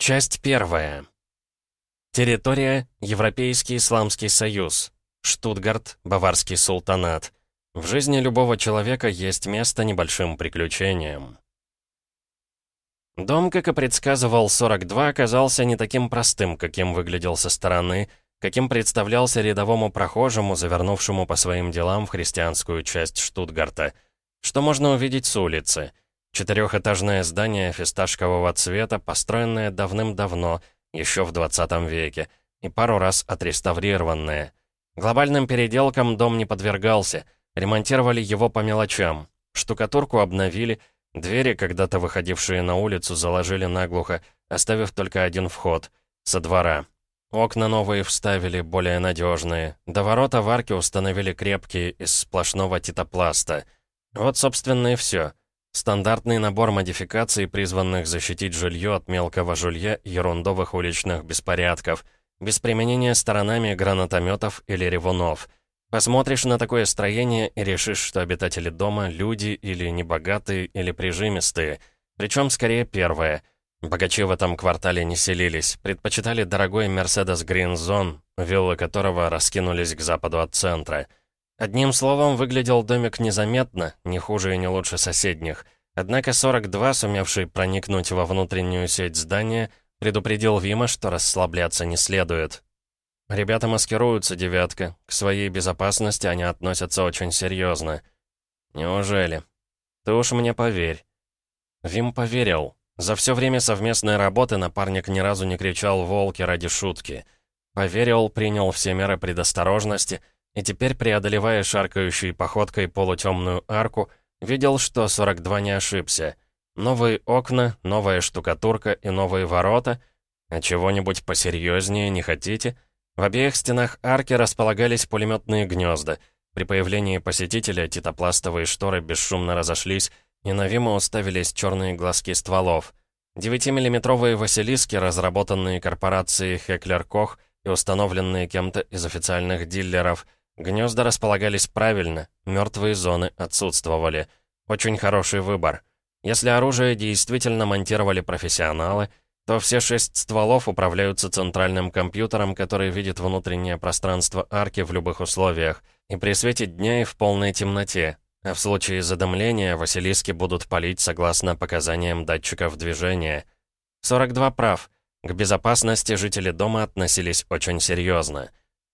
Часть первая. Территория — Европейский Исламский Союз. Штутгарт, Баварский Султанат. В жизни любого человека есть место небольшим приключениям. Дом, как и предсказывал 42, оказался не таким простым, каким выглядел со стороны, каким представлялся рядовому прохожему, завернувшему по своим делам в христианскую часть Штутгарта. Что можно увидеть с улицы? Четырехэтажное здание фисташкового цвета, построенное давным-давно, еще в 20 веке, и пару раз отреставрированное. Глобальным переделкам дом не подвергался, ремонтировали его по мелочам. Штукатурку обновили, двери, когда-то выходившие на улицу, заложили наглухо, оставив только один вход — со двора. Окна новые вставили, более надежные. До ворота в установили крепкие, из сплошного титопласта. Вот, собственно, и все. Стандартный набор модификаций, призванных защитить жилье от мелкого жулья и ерундовых уличных беспорядков, без применения сторонами гранатометов или ревунов. Посмотришь на такое строение и решишь, что обитатели дома — люди или небогатые, или прижимистые. Причем скорее первое. Богачи в этом квартале не селились, предпочитали дорогой Mercedes Green Zone, виллы которого раскинулись к западу от центра — Одним словом, выглядел домик незаметно, не хуже и не лучше соседних. Однако 42, сумевший проникнуть во внутреннюю сеть здания, предупредил Вима, что расслабляться не следует. Ребята маскируются, девятка. К своей безопасности они относятся очень серьезно. Неужели? Ты уж мне поверь. Вим поверил. За все время совместной работы напарник ни разу не кричал «волки» ради шутки. Поверил, принял все меры предосторожности — и теперь, преодолевая шаркающей походкой полутемную арку, видел, что 42 не ошибся. Новые окна, новая штукатурка и новые ворота. А чего-нибудь посерьезнее не хотите? В обеих стенах арки располагались пулеметные гнезда. При появлении посетителя титопластовые шторы бесшумно разошлись, и на Вима уставились черные глазки стволов. 9-миллиметровые «Василиски», разработанные корпорацией «Хеклер-Кох» и установленные кем-то из официальных дилеров – Гнезда располагались правильно, мертвые зоны отсутствовали. Очень хороший выбор. Если оружие действительно монтировали профессионалы, то все шесть стволов управляются центральным компьютером, который видит внутреннее пространство арки в любых условиях, и при свете дня и в полной темноте. А в случае задымления Василиски будут палить согласно показаниям датчиков движения. 42 прав. К безопасности жители дома относились очень серьезно.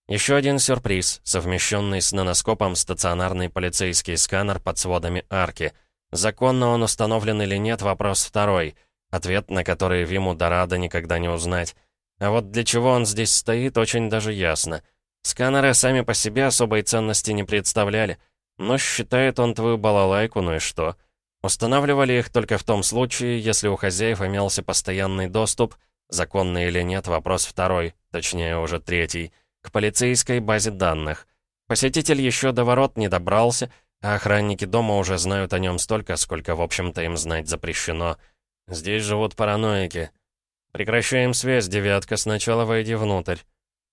Еще один сюрприз, совмещенный с наноскопом стационарный полицейский сканер под сводами арки. Законно он установлен или нет, вопрос второй. Ответ, на который Виму Дорадо никогда не узнать. А вот для чего он здесь стоит, очень даже ясно. Сканеры сами по себе особой ценности не представляли. Но считает он твою балалайку, ну и что? Устанавливали их только в том случае, если у хозяев имелся постоянный доступ, законный или нет, вопрос второй, точнее уже третий — к полицейской базе данных. Посетитель еще до ворот не добрался, а охранники дома уже знают о нем столько, сколько, в общем-то, им знать запрещено. Здесь живут параноики. Прекращаем связь, девятка, сначала войди внутрь.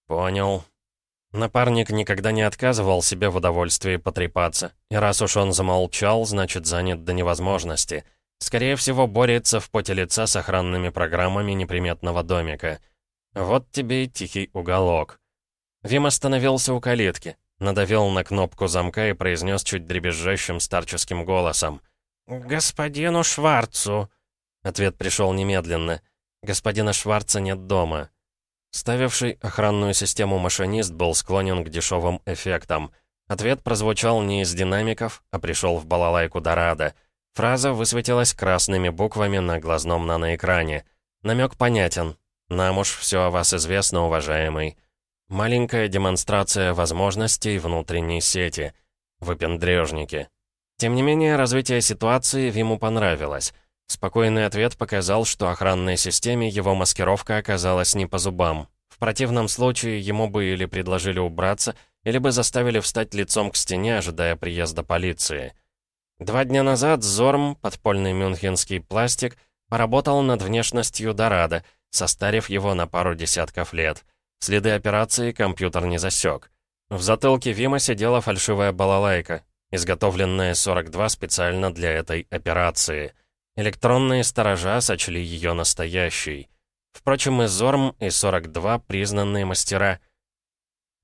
Понял. Напарник никогда не отказывал себе в удовольствии потрепаться. И раз уж он замолчал, значит, занят до невозможности. Скорее всего, борется в поте лица с охранными программами неприметного домика. Вот тебе и тихий уголок. Вим остановился у калитки, надавил на кнопку замка и произнес чуть дребезжащим старческим голосом. «Господину Шварцу!» Ответ пришел немедленно. «Господина Шварца нет дома». Ставивший охранную систему машинист был склонен к дешевым эффектам. Ответ прозвучал не из динамиков, а пришел в балалайку Дорадо. Фраза высветилась красными буквами на глазном наноэкране. Намек понятен. «Нам уж все о вас известно, уважаемый». Маленькая демонстрация возможностей внутренней сети. Выпендрежники. Тем не менее, развитие ситуации Виму понравилось. Спокойный ответ показал, что охранной системе его маскировка оказалась не по зубам. В противном случае ему бы или предложили убраться, или бы заставили встать лицом к стене, ожидая приезда полиции. Два дня назад Зорм, подпольный мюнхенский пластик, поработал над внешностью Дорадо, состарив его на пару десятков лет. Следы операции компьютер не засек. В затылке Вима сидела фальшивая балалайка, изготовленная 42 специально для этой операции. Электронные сторожа сочли ее настоящей. Впрочем, и Зорм, и 42 признанные мастера.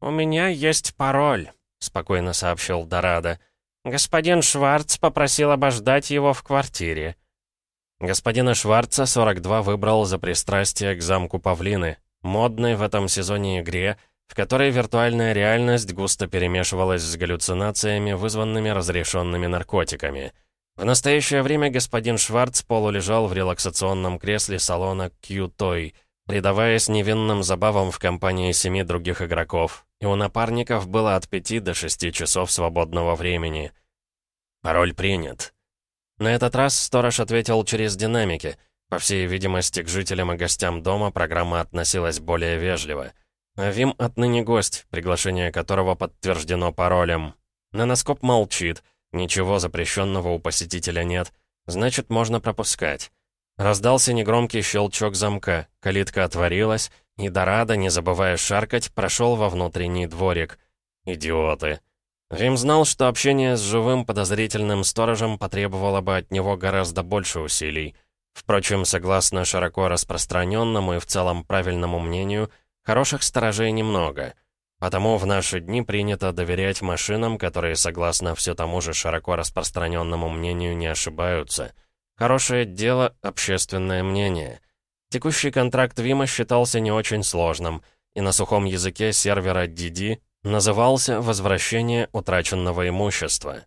«У меня есть пароль», — спокойно сообщил Дорадо. «Господин Шварц попросил обождать его в квартире». Господина Шварца 42 выбрал за пристрастие к замку Павлины, модной в этом сезоне игре, в которой виртуальная реальность густо перемешивалась с галлюцинациями, вызванными разрешенными наркотиками. В настоящее время господин Шварц полулежал в релаксационном кресле салона «Кью-Той», предаваясь невинным забавам в компании семи других игроков, и у напарников было от пяти до шести часов свободного времени. Пароль принят. На этот раз сторож ответил через динамики. По всей видимости, к жителям и гостям дома программа относилась более вежливо. Вим отныне гость, приглашение которого подтверждено паролем. Наноскоп молчит — Ничего запрещенного у посетителя нет. Значит, можно пропускать. Раздался негромкий щелчок замка, калитка отворилась, и Дорадо, не забывая шаркать, прошел во внутренний дворик. Идиоты. Вим знал, что общение с живым подозрительным сторожем потребовало бы от него гораздо больше усилий. Впрочем, согласно широко распространенному и в целом правильному мнению, хороших сторожей немного — Потому в наши дни принято доверять машинам, которые, согласно все тому же широко распространенному мнению, не ошибаются. Хорошее дело — общественное мнение. Текущий контракт Вима считался не очень сложным, и на сухом языке сервера DD назывался «Возвращение утраченного имущества».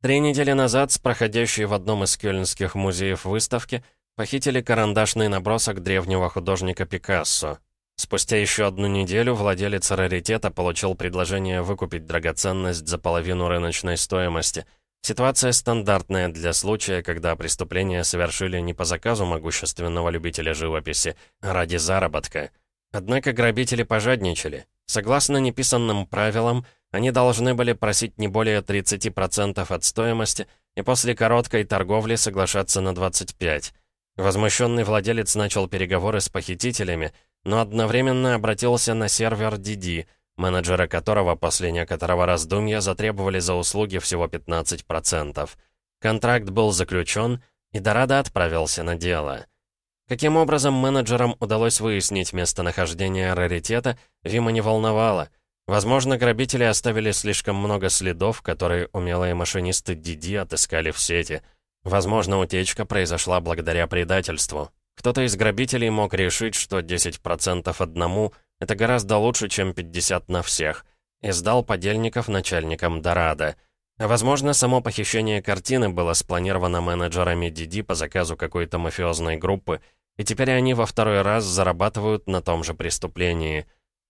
Три недели назад с проходящей в одном из кёльнских музеев выставки похитили карандашный набросок древнего художника Пикассо, Спустя еще одну неделю владелец раритета получил предложение выкупить драгоценность за половину рыночной стоимости. Ситуация стандартная для случая, когда преступление совершили не по заказу могущественного любителя живописи, а ради заработка. Однако грабители пожадничали. Согласно неписанным правилам, они должны были просить не более 30% от стоимости и после короткой торговли соглашаться на 25%. Возмущенный владелец начал переговоры с похитителями — но одновременно обратился на сервер DD, менеджера которого после некоторого раздумья затребовали за услуги всего 15%. Контракт был заключен, и Дорадо отправился на дело. Каким образом менеджерам удалось выяснить местонахождение раритета, Вима не волновало. Возможно, грабители оставили слишком много следов, которые умелые машинисты Диди отыскали в сети. Возможно, утечка произошла благодаря предательству. Кто-то из грабителей мог решить, что 10% одному — это гораздо лучше, чем 50 на всех, и сдал подельников начальникам Дорадо. Возможно, само похищение картины было спланировано менеджерами Диди по заказу какой-то мафиозной группы, и теперь они во второй раз зарабатывают на том же преступлении.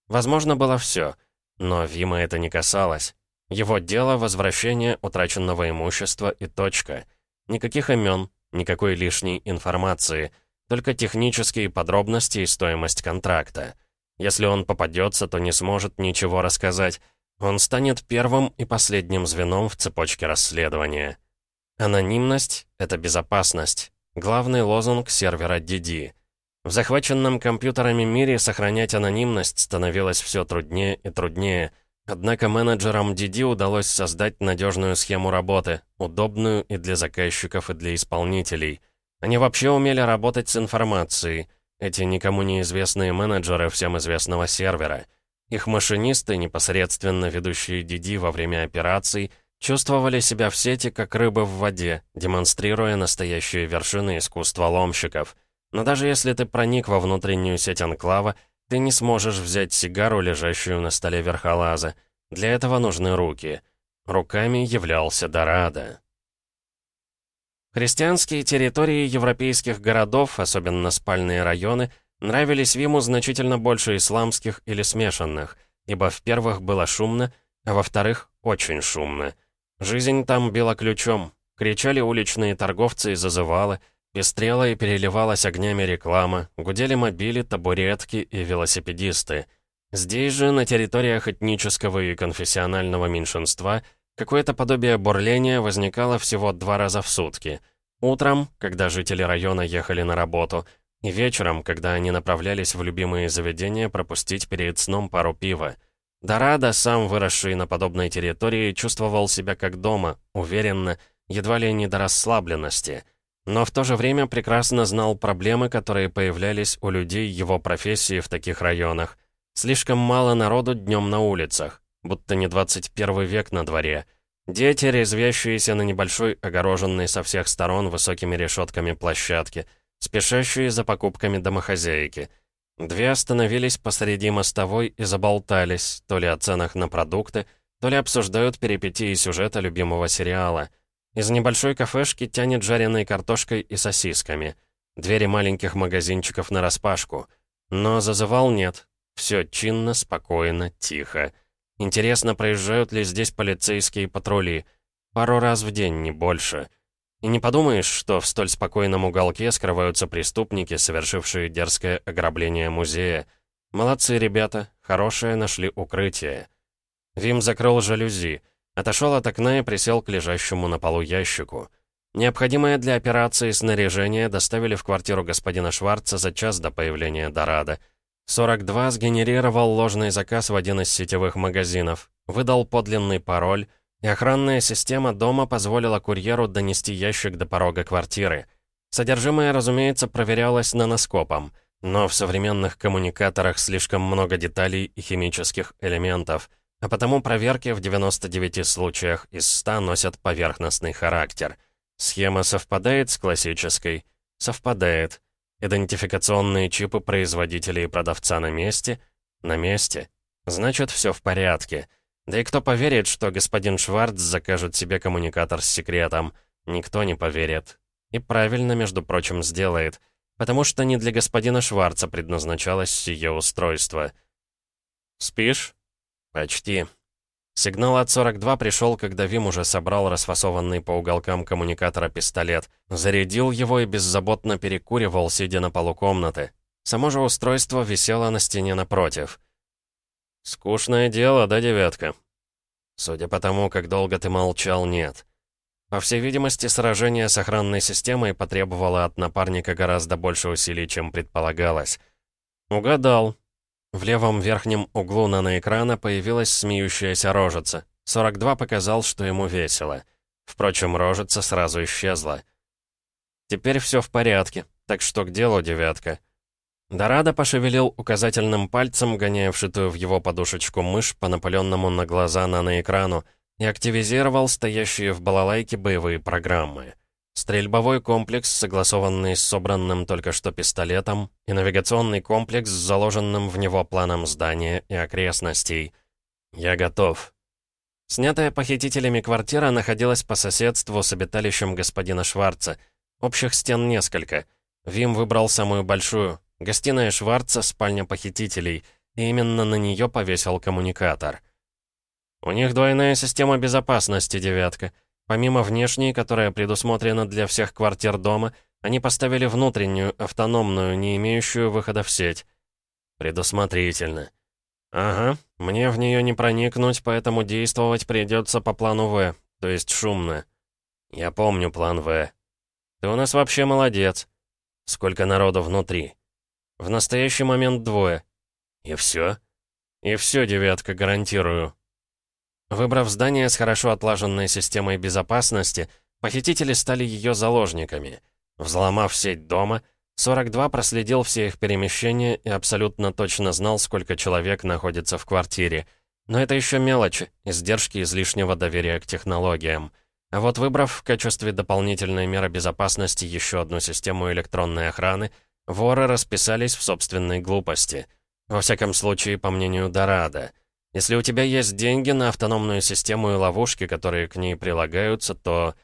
Возможно, было все, но Вима это не касалось. Его дело — возвращение утраченного имущества и точка. Никаких имен, никакой лишней информации — только технические подробности и стоимость контракта. Если он попадется, то не сможет ничего рассказать. Он станет первым и последним звеном в цепочке расследования. Анонимность — это безопасность. Главный лозунг сервера DD. В захваченном компьютерами мире сохранять анонимность становилось все труднее и труднее. Однако менеджерам DD удалось создать надежную схему работы, удобную и для заказчиков, и для исполнителей — они вообще умели работать с информацией. Эти никому неизвестные менеджеры всем известного сервера. Их машинисты, непосредственно ведущие DD во время операций, чувствовали себя в сети как рыбы в воде, демонстрируя настоящие вершины искусства ломщиков. Но даже если ты проник во внутреннюю сеть анклава, ты не сможешь взять сигару, лежащую на столе верхолаза. Для этого нужны руки. Руками являлся Дорадо. Христианские территории европейских городов, особенно спальные районы, нравились Виму значительно больше исламских или смешанных, ибо в первых было шумно, а во-вторых, очень шумно. Жизнь там била ключом, кричали уличные торговцы и зазывалы, пестрела и переливалась огнями реклама, гудели мобили, табуретки и велосипедисты. Здесь же, на территориях этнического и конфессионального меньшинства, Какое-то подобие бурления возникало всего два раза в сутки. Утром, когда жители района ехали на работу, и вечером, когда они направлялись в любимые заведения пропустить перед сном пару пива. Дорадо, сам выросший на подобной территории, чувствовал себя как дома, уверенно, едва ли не до расслабленности. Но в то же время прекрасно знал проблемы, которые появлялись у людей его профессии в таких районах. Слишком мало народу днем на улицах, будто не 21 век на дворе. Дети, резвящиеся на небольшой, огороженной со всех сторон высокими решетками площадке, спешащие за покупками домохозяйки. Две остановились посреди мостовой и заболтались, то ли о ценах на продукты, то ли обсуждают перипетии сюжета любимого сериала. Из небольшой кафешки тянет жареной картошкой и сосисками. Двери маленьких магазинчиков нараспашку. Но зазывал нет. Все чинно, спокойно, тихо. Интересно, проезжают ли здесь полицейские патрули. Пару раз в день, не больше. И не подумаешь, что в столь спокойном уголке скрываются преступники, совершившие дерзкое ограбление музея. Молодцы ребята, хорошее нашли укрытие. Вим закрыл жалюзи, отошел от окна и присел к лежащему на полу ящику. Необходимое для операции снаряжение доставили в квартиру господина Шварца за час до появления Дорадо. 42 сгенерировал ложный заказ в один из сетевых магазинов, выдал подлинный пароль, и охранная система дома позволила курьеру донести ящик до порога квартиры. Содержимое, разумеется, проверялось наноскопом, но в современных коммуникаторах слишком много деталей и химических элементов, а потому проверки в 99 случаях из 100 носят поверхностный характер. Схема совпадает с классической? Совпадает. Идентификационные чипы производителя и продавца на месте? На месте. Значит, все в порядке. Да и кто поверит, что господин Шварц закажет себе коммуникатор с секретом? Никто не поверит. И правильно, между прочим, сделает. Потому что не для господина Шварца предназначалось сие устройство. «Спишь?» «Почти». Сигнал от 42 пришел, когда Вим уже собрал расфасованный по уголкам коммуникатора пистолет, зарядил его и беззаботно перекуривал, сидя на полу комнаты. Само же устройство висело на стене напротив. «Скучное дело, да, девятка?» Судя по тому, как долго ты молчал, нет. По всей видимости, сражение с охранной системой потребовало от напарника гораздо больше усилий, чем предполагалось. «Угадал», в левом верхнем углу наноэкрана появилась смеющаяся рожица. 42 показал, что ему весело. Впрочем, рожица сразу исчезла. «Теперь все в порядке, так что к делу, девятка». Дорадо пошевелил указательным пальцем, гоняя вшитую в его подушечку мышь по напаленному на глаза наноэкрану, и активизировал стоящие в балалайке боевые программы. Стрельбовой комплекс, согласованный с собранным только что пистолетом, и навигационный комплекс с заложенным в него планом здания и окрестностей. «Я готов». Снятая похитителями квартира находилась по соседству с обиталищем господина Шварца. Общих стен несколько. Вим выбрал самую большую. Гостиная Шварца, спальня похитителей, и именно на нее повесил коммуникатор. «У них двойная система безопасности, девятка». Помимо внешней, которая предусмотрена для всех квартир дома, они поставили внутреннюю, автономную, не имеющую выхода в сеть. Предусмотрительно. Ага, мне в нее не проникнуть, поэтому действовать придется по плану В, то есть шумно. Я помню план В. Ты у нас вообще молодец. Сколько народу внутри? В настоящий момент двое. И все? И все, девятка, гарантирую. Выбрав здание с хорошо отлаженной системой безопасности, похитители стали ее заложниками. Взломав сеть дома, 42 проследил все их перемещения и абсолютно точно знал, сколько человек находится в квартире. Но это еще мелочи, издержки излишнего доверия к технологиям. А вот выбрав в качестве дополнительной меры безопасности еще одну систему электронной охраны, воры расписались в собственной глупости. Во всяком случае, по мнению Дорадо. Если у тебя есть деньги на автономную систему и ловушки, которые к ней прилагаются, то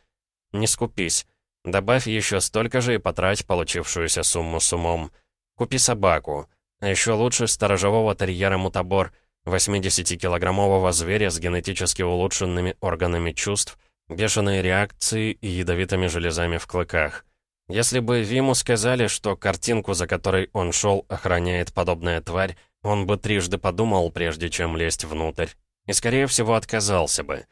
не скупись. Добавь еще столько же и потрать получившуюся сумму с умом. Купи собаку. А еще лучше сторожевого терьера-мутабор, 80-килограммового зверя с генетически улучшенными органами чувств, бешеной реакцией и ядовитыми железами в клыках. Если бы Виму сказали, что картинку, за которой он шел, охраняет подобная тварь, он бы трижды подумал, прежде чем лезть внутрь. И, скорее всего, отказался бы.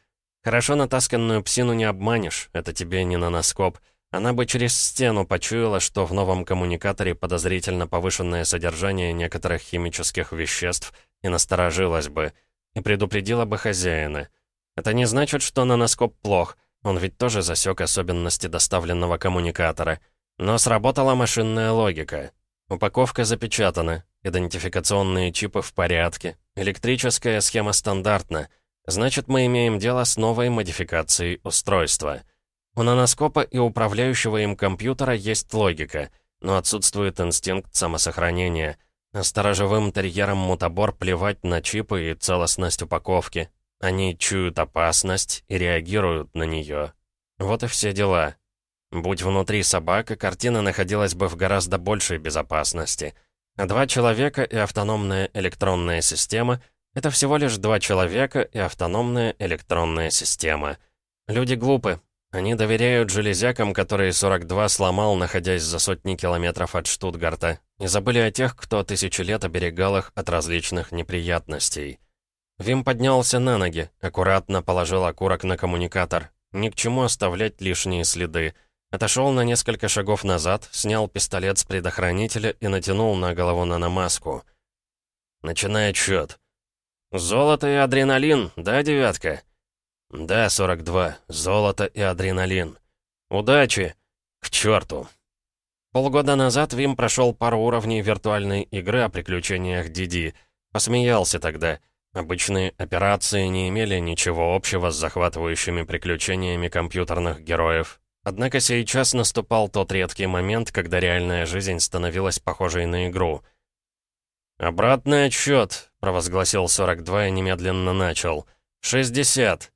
Хорошо натасканную псину не обманешь, это тебе не наноскоп. Она бы через стену почуяла, что в новом коммуникаторе подозрительно повышенное содержание некоторых химических веществ, и насторожилась бы, и предупредила бы хозяина. Это не значит, что наноскоп плох, Он ведь тоже засек особенности доставленного коммуникатора. Но сработала машинная логика. Упаковка запечатана, идентификационные чипы в порядке, электрическая схема стандартна. Значит, мы имеем дело с новой модификацией устройства. У наноскопа и управляющего им компьютера есть логика, но отсутствует инстинкт самосохранения. А сторожевым терьерам мутабор плевать на чипы и целостность упаковки. Они чуют опасность и реагируют на нее. Вот и все дела. Будь внутри собака, картина находилась бы в гораздо большей безопасности. А два человека и автономная электронная система — это всего лишь два человека и автономная электронная система. Люди глупы. Они доверяют железякам, которые 42 сломал, находясь за сотни километров от Штутгарта, и забыли о тех, кто тысячи лет оберегал их от различных неприятностей. Вим поднялся на ноги, аккуратно положил окурок на коммуникатор. Ни к чему оставлять лишние следы. Отошел на несколько шагов назад, снял пистолет с предохранителя и натянул на голову наномаску. Начинай отчет. «Золото и адреналин, да, девятка?» «Да, 42. Золото и адреналин. Удачи! К черту!» Полгода назад Вим прошел пару уровней виртуальной игры о приключениях Диди. Посмеялся тогда — Обычные операции не имели ничего общего с захватывающими приключениями компьютерных героев. Однако сейчас наступал тот редкий момент, когда реальная жизнь становилась похожей на игру. «Обратный отсчет», — провозгласил 42 и немедленно начал. «60».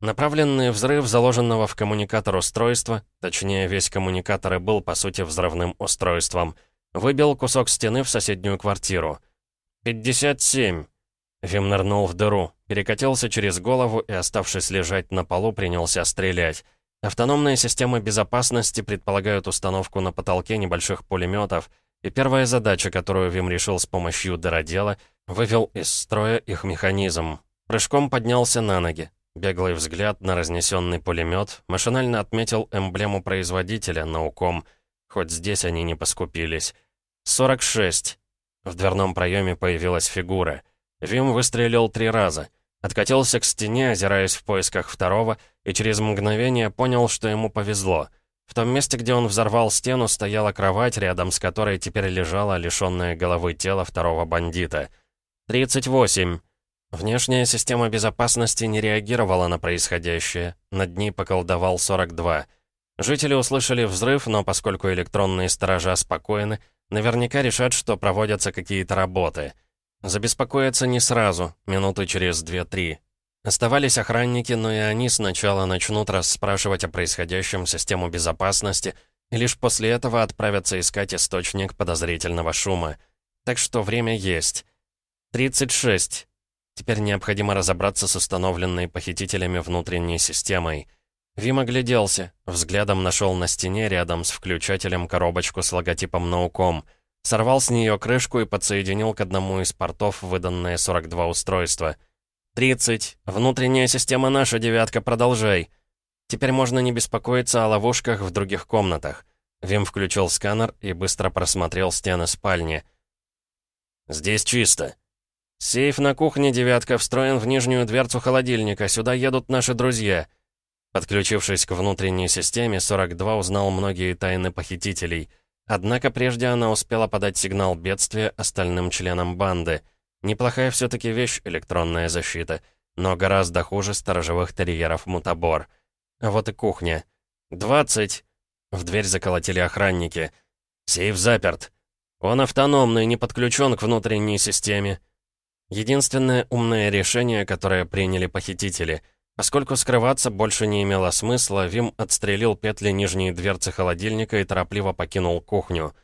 Направленный взрыв заложенного в коммуникатор устройства, точнее, весь коммуникатор и был, по сути, взрывным устройством, выбил кусок стены в соседнюю квартиру. «57». Вим нырнул в дыру, перекатился через голову и, оставшись лежать на полу, принялся стрелять. Автономные системы безопасности предполагают установку на потолке небольших пулеметов, и первая задача, которую Вим решил с помощью дыродела, вывел из строя их механизм. Прыжком поднялся на ноги. Беглый взгляд на разнесенный пулемет машинально отметил эмблему производителя науком, хоть здесь они не поскупились. 46. В дверном проеме появилась фигура — Вим выстрелил три раза. Откатился к стене, озираясь в поисках второго, и через мгновение понял, что ему повезло. В том месте, где он взорвал стену, стояла кровать, рядом с которой теперь лежала лишённая головы тело второго бандита. 38. Внешняя система безопасности не реагировала на происходящее. Над ней поколдовал 42. Жители услышали взрыв, но поскольку электронные сторожа спокойны, наверняка решат, что проводятся какие-то работы. Забеспокоиться не сразу, минуты через две-три. Оставались охранники, но и они сначала начнут расспрашивать о происходящем систему безопасности, и лишь после этого отправятся искать источник подозрительного шума. Так что время есть. 36. Теперь необходимо разобраться с установленной похитителями внутренней системой. Вим огляделся, взглядом нашел на стене рядом с включателем коробочку с логотипом «Науком». Сорвал с нее крышку и подсоединил к одному из портов выданное 42 устройства. «30. Внутренняя система наша, девятка, продолжай». Теперь можно не беспокоиться о ловушках в других комнатах. Вим включил сканер и быстро просмотрел стены спальни. «Здесь чисто». «Сейф на кухне, девятка, встроен в нижнюю дверцу холодильника. Сюда едут наши друзья». Подключившись к внутренней системе, 42 узнал многие тайны похитителей — Однако прежде она успела подать сигнал бедствия остальным членам банды. Неплохая все-таки вещь электронная защита, но гораздо хуже сторожевых терьеров мутабор. А вот и кухня. «Двадцать!» В дверь заколотили охранники. «Сейф заперт. Он автономный, не подключен к внутренней системе». Единственное умное решение, которое приняли похитители — Поскольку скрываться больше не имело смысла, Вим отстрелил петли нижней дверцы холодильника и торопливо покинул кухню.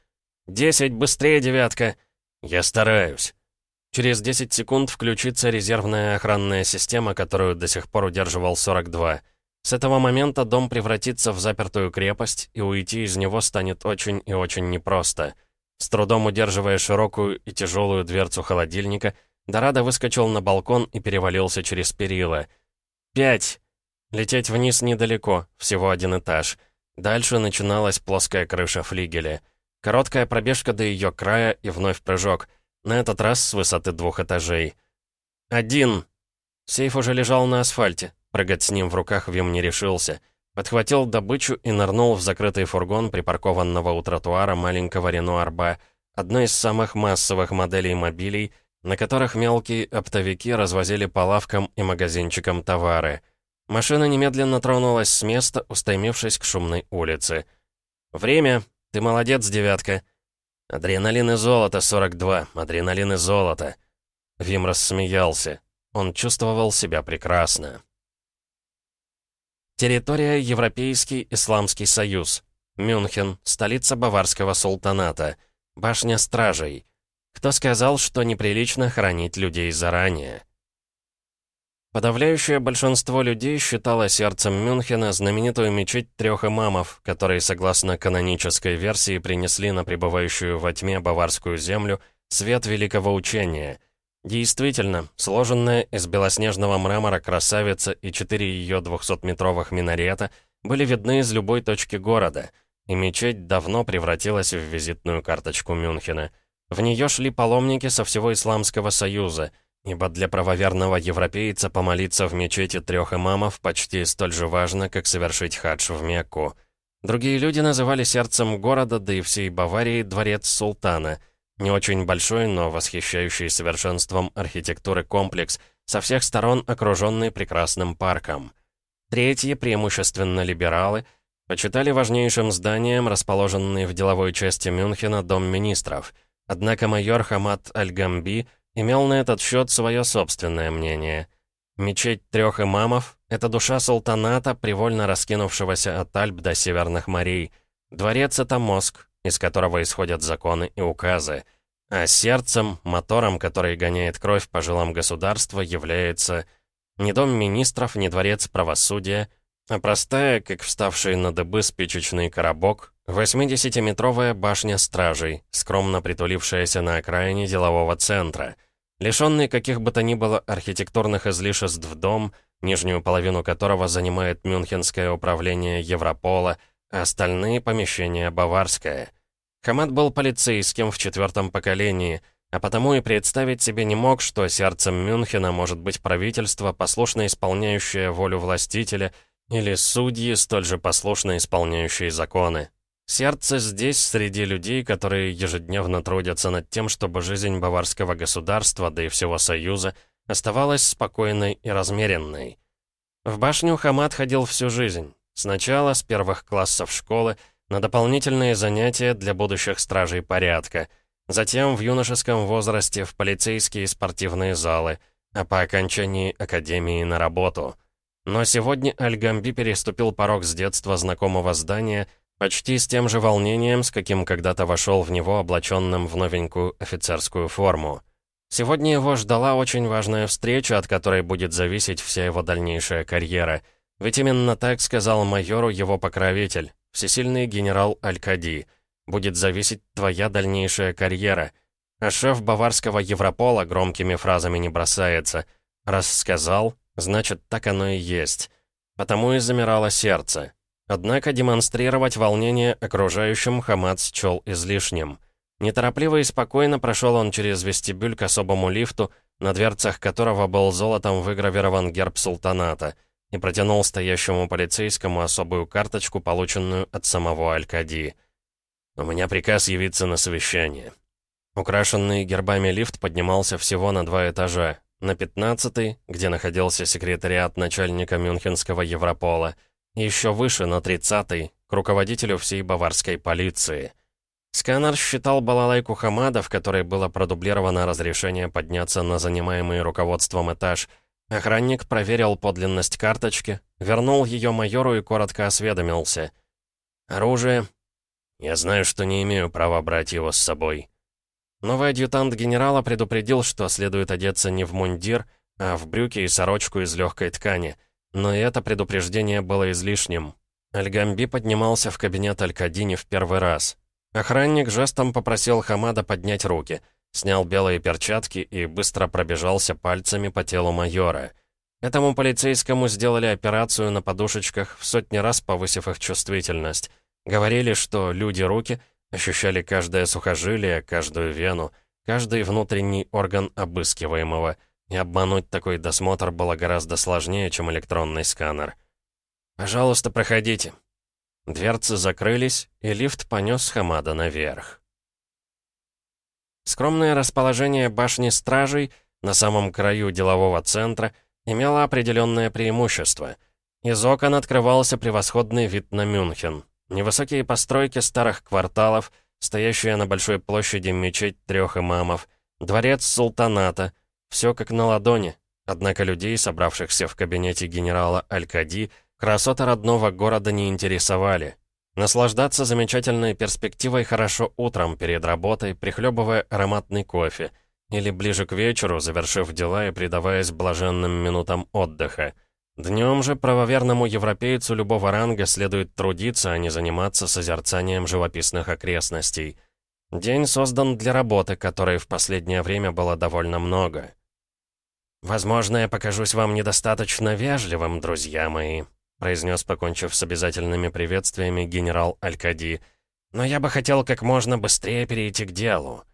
«Десять, быстрее, девятка!» «Я стараюсь». Через 10 секунд включится резервная охранная система, которую до сих пор удерживал 42. С этого момента дом превратится в запертую крепость, и уйти из него станет очень и очень непросто. С трудом удерживая широкую и тяжелую дверцу холодильника, Дорадо выскочил на балкон и перевалился через перила — Пять. Лететь вниз недалеко, всего один этаж. Дальше начиналась плоская крыша флигеля. Короткая пробежка до ее края и вновь прыжок. На этот раз с высоты двух этажей. Один. Сейф уже лежал на асфальте. Прыгать с ним в руках Вим не решился. подхватил добычу и нырнул в закрытый фургон припаркованного у тротуара маленького Рено Арба, одной из самых массовых моделей мобилей, на которых мелкие оптовики развозили по лавкам и магазинчикам товары. Машина немедленно тронулась с места, устремившись к шумной улице. «Время! Ты молодец, девятка!» «Адреналин и золото, 42! Адреналин и золото!» Вим рассмеялся. Он чувствовал себя прекрасно. Территория Европейский Исламский Союз. Мюнхен, столица Баварского султаната. Башня стражей. Кто сказал, что неприлично хоронить людей заранее? Подавляющее большинство людей считало сердцем Мюнхена знаменитую мечеть трех имамов, которые, согласно канонической версии, принесли на пребывающую во тьме баварскую землю свет великого учения — Действительно, сложенная из белоснежного мрамора красавица и четыре ее двухсотметровых минарета были видны из любой точки города, и мечеть давно превратилась в визитную карточку Мюнхена. В нее шли паломники со всего Исламского Союза, ибо для правоверного европейца помолиться в мечети трех имамов почти столь же важно, как совершить хадж в Мекку. Другие люди называли сердцем города, да и всей Баварии, дворец султана — не очень большой, но восхищающий совершенством архитектуры комплекс, со всех сторон окруженный прекрасным парком. Третьи, преимущественно либералы, почитали важнейшим зданием, расположенный в деловой части Мюнхена, Дом министров. Однако майор Хамад Аль-Гамби имел на этот счет свое собственное мнение. Мечеть трех имамов — это душа султаната, привольно раскинувшегося от Альп до Северных морей. Дворец — это мозг, из которого исходят законы и указы. А сердцем, мотором, который гоняет кровь по жилам государства, является не дом министров, не дворец правосудия, а простая, как вставший на дыбы спичечный коробок, 80-метровая башня стражей, скромно притулившаяся на окраине делового центра. Лишенный каких бы то ни было архитектурных излишеств дом, нижнюю половину которого занимает Мюнхенское управление Европола, а остальные помещения Баварское. Хамад был полицейским в четвертом поколении, а потому и представить себе не мог, что сердцем Мюнхена может быть правительство, послушно исполняющее волю властителя, или судьи, столь же послушно исполняющие законы. Сердце здесь среди людей, которые ежедневно трудятся над тем, чтобы жизнь баварского государства, да и всего Союза, оставалась спокойной и размеренной. В башню Хамад ходил всю жизнь. Сначала, с первых классов школы, на дополнительные занятия для будущих стражей порядка, затем в юношеском возрасте в полицейские спортивные залы, а по окончании академии на работу. Но сегодня Аль-Гамби переступил порог с детства знакомого здания почти с тем же волнением, с каким когда-то вошел в него облаченным в новенькую офицерскую форму. Сегодня его ждала очень важная встреча, от которой будет зависеть вся его дальнейшая карьера — ведь именно так сказал майору его покровитель, всесильный генерал Алькади. Будет зависеть твоя дальнейшая карьера. А шеф баварского Европола громкими фразами не бросается. Раз сказал, значит, так оно и есть. Потому и замирало сердце. Однако демонстрировать волнение окружающим Хамад счел излишним. Неторопливо и спокойно прошел он через вестибюль к особому лифту, на дверцах которого был золотом выгравирован герб султаната — и протянул стоящему полицейскому особую карточку, полученную от самого Алькади. «У меня приказ явиться на совещание». Украшенный гербами лифт поднимался всего на два этажа. На пятнадцатый, где находился секретариат начальника Мюнхенского Европола, еще выше, на тридцатый, к руководителю всей баварской полиции. Сканер считал балалайку Хамада, в которой было продублировано разрешение подняться на занимаемый руководством этаж — Охранник проверил подлинность карточки, вернул ее майору и коротко осведомился. «Оружие?» «Я знаю, что не имею права брать его с собой». Новый адъютант генерала предупредил, что следует одеться не в мундир, а в брюки и сорочку из легкой ткани. Но и это предупреждение было излишним. Альгамби поднимался в кабинет Алькадини в первый раз. Охранник жестом попросил Хамада поднять руки — Снял белые перчатки и быстро пробежался пальцами по телу майора. Этому полицейскому сделали операцию на подушечках, в сотни раз повысив их чувствительность. Говорили, что люди-руки ощущали каждое сухожилие, каждую вену, каждый внутренний орган обыскиваемого, и обмануть такой досмотр было гораздо сложнее, чем электронный сканер. «Пожалуйста, проходите». Дверцы закрылись, и лифт понес Хамада наверх. Скромное расположение башни стражей на самом краю делового центра имело определенное преимущество. Из окон открывался превосходный вид на Мюнхен. Невысокие постройки старых кварталов, стоящая на большой площади мечеть трех имамов, дворец султаната, все как на ладони. Однако людей, собравшихся в кабинете генерала Аль-Кади, красоты родного города не интересовали. Наслаждаться замечательной перспективой хорошо утром перед работой, прихлебывая ароматный кофе, или ближе к вечеру, завершив дела и предаваясь блаженным минутам отдыха. Днем же правоверному европейцу любого ранга следует трудиться, а не заниматься созерцанием живописных окрестностей. День создан для работы, которой в последнее время было довольно много. «Возможно, я покажусь вам недостаточно вежливым, друзья мои», произнес, покончив с обязательными приветствиями генерал Алькади. «Но я бы хотел как можно быстрее перейти к делу».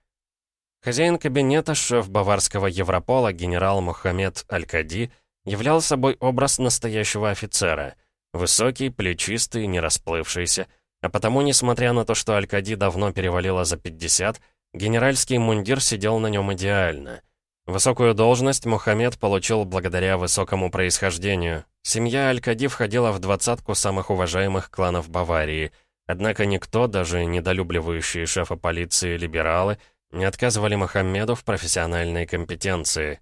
Хозяин кабинета, шеф баварского Европола, генерал Мухаммед Алькади, являл собой образ настоящего офицера. Высокий, плечистый, не расплывшийся. А потому, несмотря на то, что Алькади давно перевалило за 50, генеральский мундир сидел на нем идеально — Высокую должность Мухаммед получил благодаря высокому происхождению. Семья Аль-Кади входила в двадцатку самых уважаемых кланов Баварии. Однако никто, даже недолюбливающие шефа полиции либералы, не отказывали Мухаммеду в профессиональной компетенции.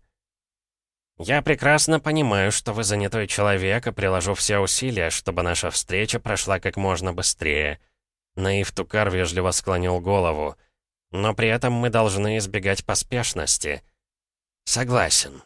«Я прекрасно понимаю, что вы занятой человек и приложу все усилия, чтобы наша встреча прошла как можно быстрее». Наив Тукар вежливо склонил голову. «Но при этом мы должны избегать поспешности». «Согласен».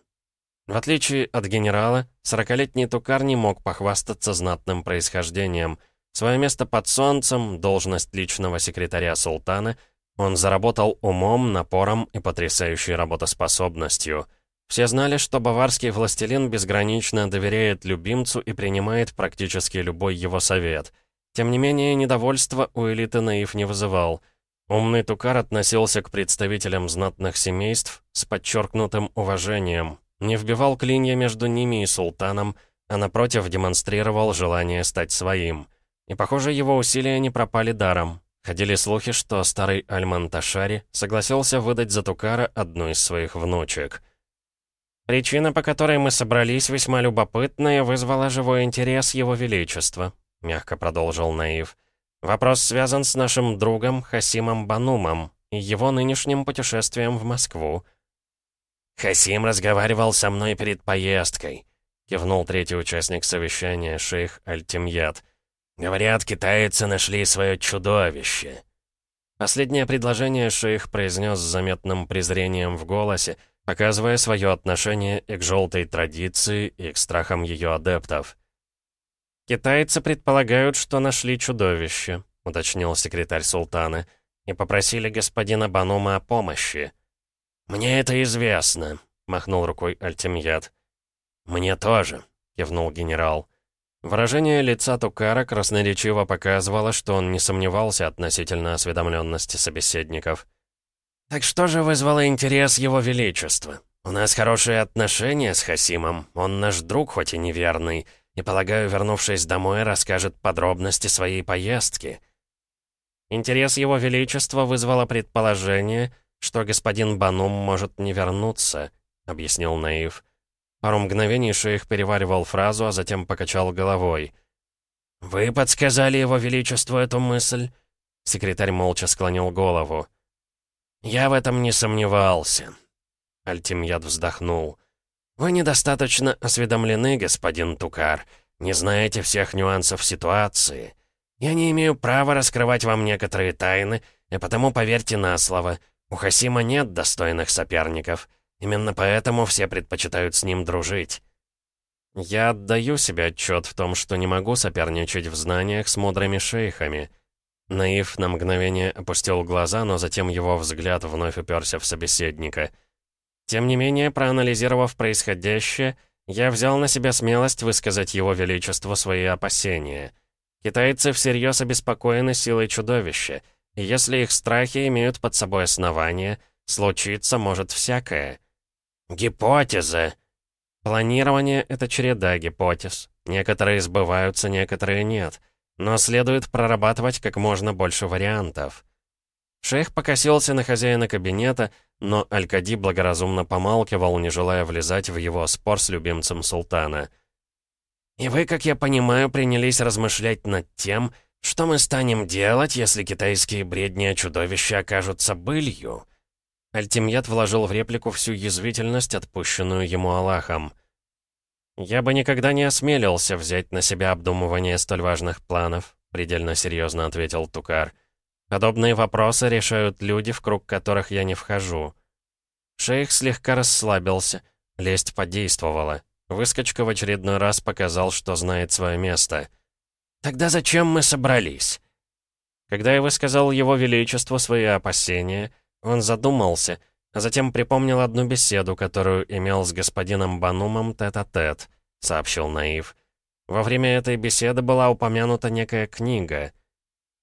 В отличие от генерала, сорокалетний Тукар не мог похвастаться знатным происхождением. Свое место под солнцем, должность личного секретаря султана, он заработал умом, напором и потрясающей работоспособностью. Все знали, что баварский властелин безгранично доверяет любимцу и принимает практически любой его совет. Тем не менее, недовольство у элиты Наив не вызывал – Умный Тукар относился к представителям знатных семейств с подчеркнутым уважением, не вбивал клинья между ними и султаном, а напротив демонстрировал желание стать своим. И, похоже, его усилия не пропали даром. Ходили слухи, что старый Альман-Ташари согласился выдать за Тукара одну из своих внучек. «Причина, по которой мы собрались, весьма любопытная, вызвала живой интерес Его Величества», — мягко продолжил Наив. Вопрос связан с нашим другом Хасимом Банумом и его нынешним путешествием в Москву. «Хасим разговаривал со мной перед поездкой», — кивнул третий участник совещания, шейх Альтимьят. «Говорят, китайцы нашли свое чудовище». Последнее предложение шейх произнес с заметным презрением в голосе, показывая свое отношение и к желтой традиции, и к страхам ее адептов. «Китайцы предполагают, что нашли чудовище», — уточнил секретарь султана, «и попросили господина Банума о помощи». «Мне это известно», — махнул рукой Альтимьят. «Мне тоже», — кивнул генерал. Выражение лица Тукара красноречиво показывало, что он не сомневался относительно осведомленности собеседников. «Так что же вызвало интерес Его Величества? У нас хорошие отношения с Хасимом, он наш друг, хоть и неверный, и, полагаю, вернувшись домой, расскажет подробности своей поездки. Интерес Его Величества вызвало предположение, что господин Банум может не вернуться, объяснил Наив. Пару мгновений шейх переваривал фразу, а затем покачал головой. «Вы подсказали Его Величеству эту мысль?» Секретарь молча склонил голову. «Я в этом не сомневался». Альтимьяд вздохнул. «Вы недостаточно осведомлены, господин Тукар, не знаете всех нюансов ситуации. Я не имею права раскрывать вам некоторые тайны, и потому поверьте на слово, у Хасима нет достойных соперников. Именно поэтому все предпочитают с ним дружить». «Я отдаю себе отчет в том, что не могу соперничать в знаниях с мудрыми шейхами». Наив на мгновение опустил глаза, но затем его взгляд вновь уперся в собеседника — тем не менее, проанализировав происходящее, я взял на себя смелость высказать его величеству свои опасения. Китайцы всерьез обеспокоены силой чудовища, если их страхи имеют под собой основания, случиться может всякое. Гипотеза. Планирование — это череда гипотез, Некоторые сбываются, некоторые нет. Но следует прорабатывать как можно больше вариантов. Шейх покосился на хозяина кабинета, но Аль-Кади благоразумно помалкивал, не желая влезать в его спор с любимцем султана. «И вы, как я понимаю, принялись размышлять над тем, что мы станем делать, если китайские бредни о чудовище окажутся былью?» Альтимьят вложил в реплику всю язвительность, отпущенную ему Аллахом. «Я бы никогда не осмелился взять на себя обдумывание столь важных планов», предельно серьезно ответил Тукар. «Подобные вопросы решают люди, в круг которых я не вхожу». Шейх слегка расслабился, лесть подействовала. Выскочка в очередной раз показал, что знает свое место. «Тогда зачем мы собрались?» Когда я высказал его величеству свои опасения, он задумался, а затем припомнил одну беседу, которую имел с господином Банумом тет-а-тет, -тет, сообщил Наив. Во время этой беседы была упомянута некая книга.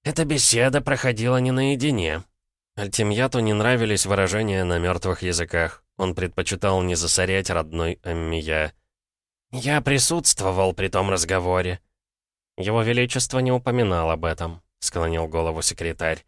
Эта беседа проходила не наедине. Альтимьяту не нравились выражения на мертвых языках. Он предпочитал не засорять родной Аммия. «Я присутствовал при том разговоре». «Его Величество не упоминал об этом», — склонил голову секретарь.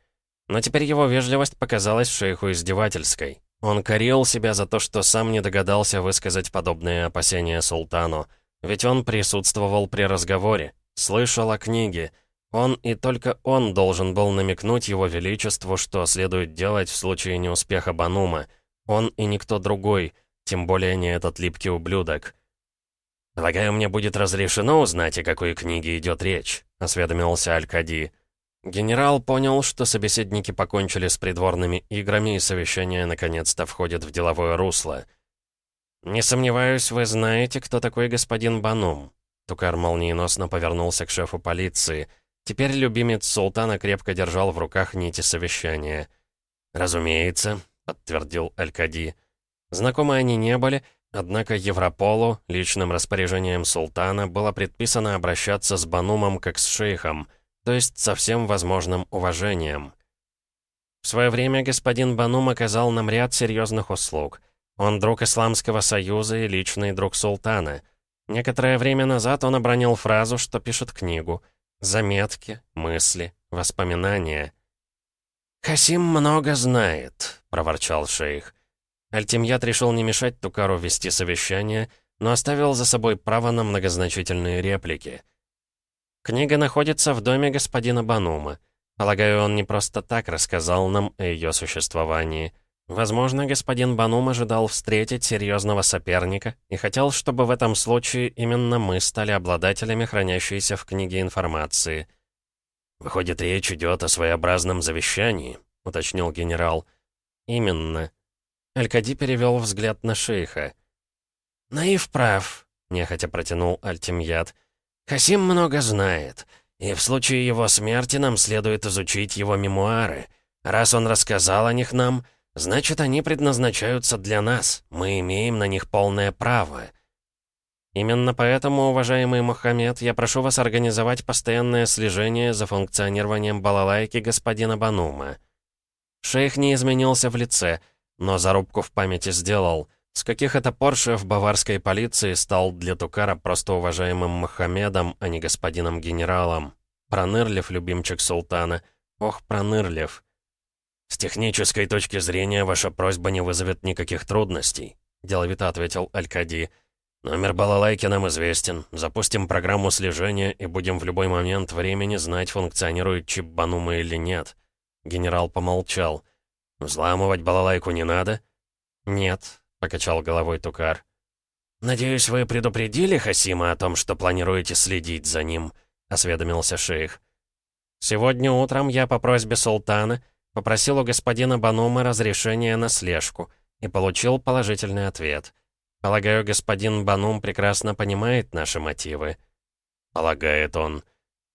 Но теперь его вежливость показалась шейху издевательской. Он корил себя за то, что сам не догадался высказать подобные опасения султану. Ведь он присутствовал при разговоре, слышал о книге. Он и только он должен был намекнуть его величеству, что следует делать в случае неуспеха Банума. Он и никто другой, тем более не этот липкий ублюдок. «Полагаю, мне будет разрешено узнать, о какой книге идет речь», — осведомился Аль-Кади. Генерал понял, что собеседники покончили с придворными играми, и совещание наконец-то входит в деловое русло. «Не сомневаюсь, вы знаете, кто такой господин Банум?» Тукар молниеносно повернулся к шефу полиции. Теперь любимец султана крепко держал в руках нити совещания. «Разумеется», — подтвердил Аль-Кади. Знакомы они не были, однако Европолу, личным распоряжением султана, было предписано обращаться с Банумом как с шейхом — то есть со всем возможным уважением. В свое время господин Банум оказал нам ряд серьезных услуг. Он друг Исламского Союза и личный друг султана. Некоторое время назад он обронил фразу, что пишет книгу. Заметки, мысли, воспоминания. «Хасим много знает», — проворчал шейх. Альтимьят решил не мешать Тукару вести совещание, но оставил за собой право на многозначительные реплики — Книга находится в доме господина Банума. Полагаю, он не просто так рассказал нам о ее существовании. Возможно, господин Банум ожидал встретить серьезного соперника и хотел, чтобы в этом случае именно мы стали обладателями хранящейся в книге информации. «Выходит, речь идет о своеобразном завещании», — уточнил генерал. «Именно». Алькади перевел взгляд на шейха. «Наив прав», — нехотя протянул Альтимьят. Хасим много знает, и в случае его смерти нам следует изучить его мемуары. Раз он рассказал о них нам, значит, они предназначаются для нас, мы имеем на них полное право. Именно поэтому, уважаемый Мухаммед, я прошу вас организовать постоянное слежение за функционированием балалайки господина Банума. Шейх не изменился в лице, но зарубку в памяти сделал. С каких это пор шеф баварской полиции стал для Тукара просто уважаемым Мохаммедом, а не господином генералом? Пронырлив, любимчик султана. Ох, Пронырлив. «С технической точки зрения ваша просьба не вызовет никаких трудностей», — деловито ответил Аль-Кади. «Номер балалайки нам известен. Запустим программу слежения и будем в любой момент времени знать, функционирует чип Банума или нет». Генерал помолчал. «Взламывать балалайку не надо?» «Нет», — покачал головой Тукар. «Надеюсь, вы предупредили Хасима о том, что планируете следить за ним?» — осведомился шейх. «Сегодня утром я по просьбе султана попросил у господина Банума разрешения на слежку и получил положительный ответ. Полагаю, господин Банум прекрасно понимает наши мотивы». «Полагает он».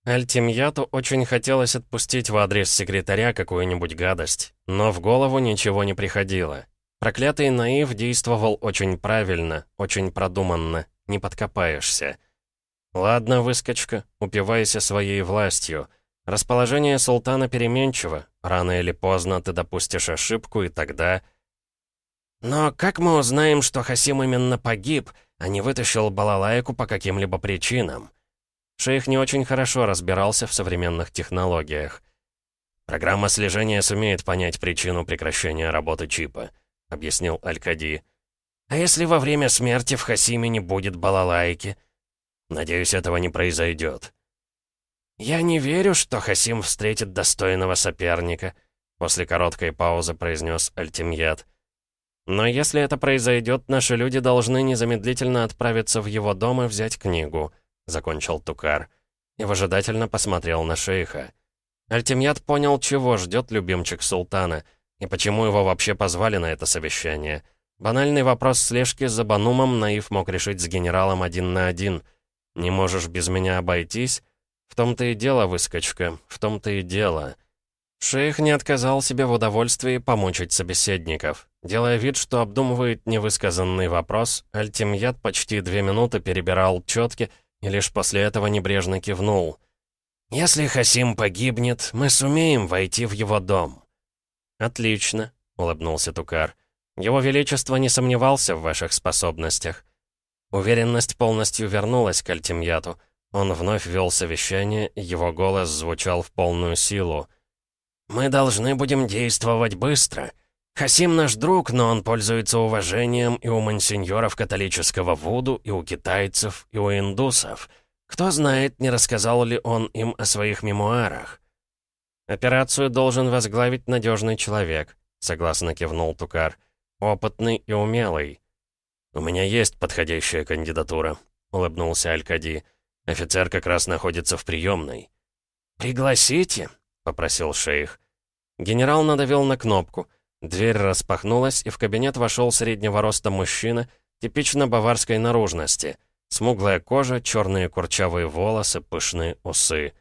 Альтимьяту очень хотелось отпустить в адрес секретаря какую-нибудь гадость, но в голову ничего не приходило. Проклятый наив действовал очень правильно, очень продуманно, не подкопаешься. Ладно, выскочка, упивайся своей властью. Расположение султана переменчиво. Рано или поздно ты допустишь ошибку, и тогда... «Но как мы узнаем, что Хасим именно погиб, а не вытащил балалайку по каким-либо причинам?» Шейх не очень хорошо разбирался в современных технологиях. «Программа слежения сумеет понять причину прекращения работы чипа», — объяснил Аль-Кади. «А если во время смерти в Хасиме не будет балалайки?» «Надеюсь, этого не произойдет». «Я не верю, что Хасим встретит достойного соперника», — после короткой паузы произнес Альтимьят. «Но если это произойдет, наши люди должны незамедлительно отправиться в его дом и взять книгу», — закончил Тукар. И выжидательно посмотрел на шейха. Альтимьят понял, чего ждет любимчик султана, и почему его вообще позвали на это совещание. Банальный вопрос слежки за Банумом Наив мог решить с генералом один на один. «Не можешь без меня обойтись?» В том-то и дело, выскочка, в том-то и дело. Шейх не отказал себе в удовольствии помучить собеседников. Делая вид, что обдумывает невысказанный вопрос, Альтимьят почти две минуты перебирал четки и лишь после этого небрежно кивнул — «Если Хасим погибнет, мы сумеем войти в его дом». «Отлично», — улыбнулся Тукар. «Его Величество не сомневался в ваших способностях». Уверенность полностью вернулась к Альтимьяту. Он вновь вел совещание, его голос звучал в полную силу. «Мы должны будем действовать быстро. Хасим наш друг, но он пользуется уважением и у мансиньоров католического Вуду, и у китайцев, и у индусов». Кто знает, не рассказал ли он им о своих мемуарах. «Операцию должен возглавить надежный человек», — согласно кивнул Тукар. «Опытный и умелый». «У меня есть подходящая кандидатура», — улыбнулся Алькади. «Офицер как раз находится в приемной». «Пригласите», — попросил шейх. Генерал надавил на кнопку. Дверь распахнулась, и в кабинет вошел среднего роста мужчина, типично баварской наружности — Смуглая кожа, черные курчавые волосы, пышные усы.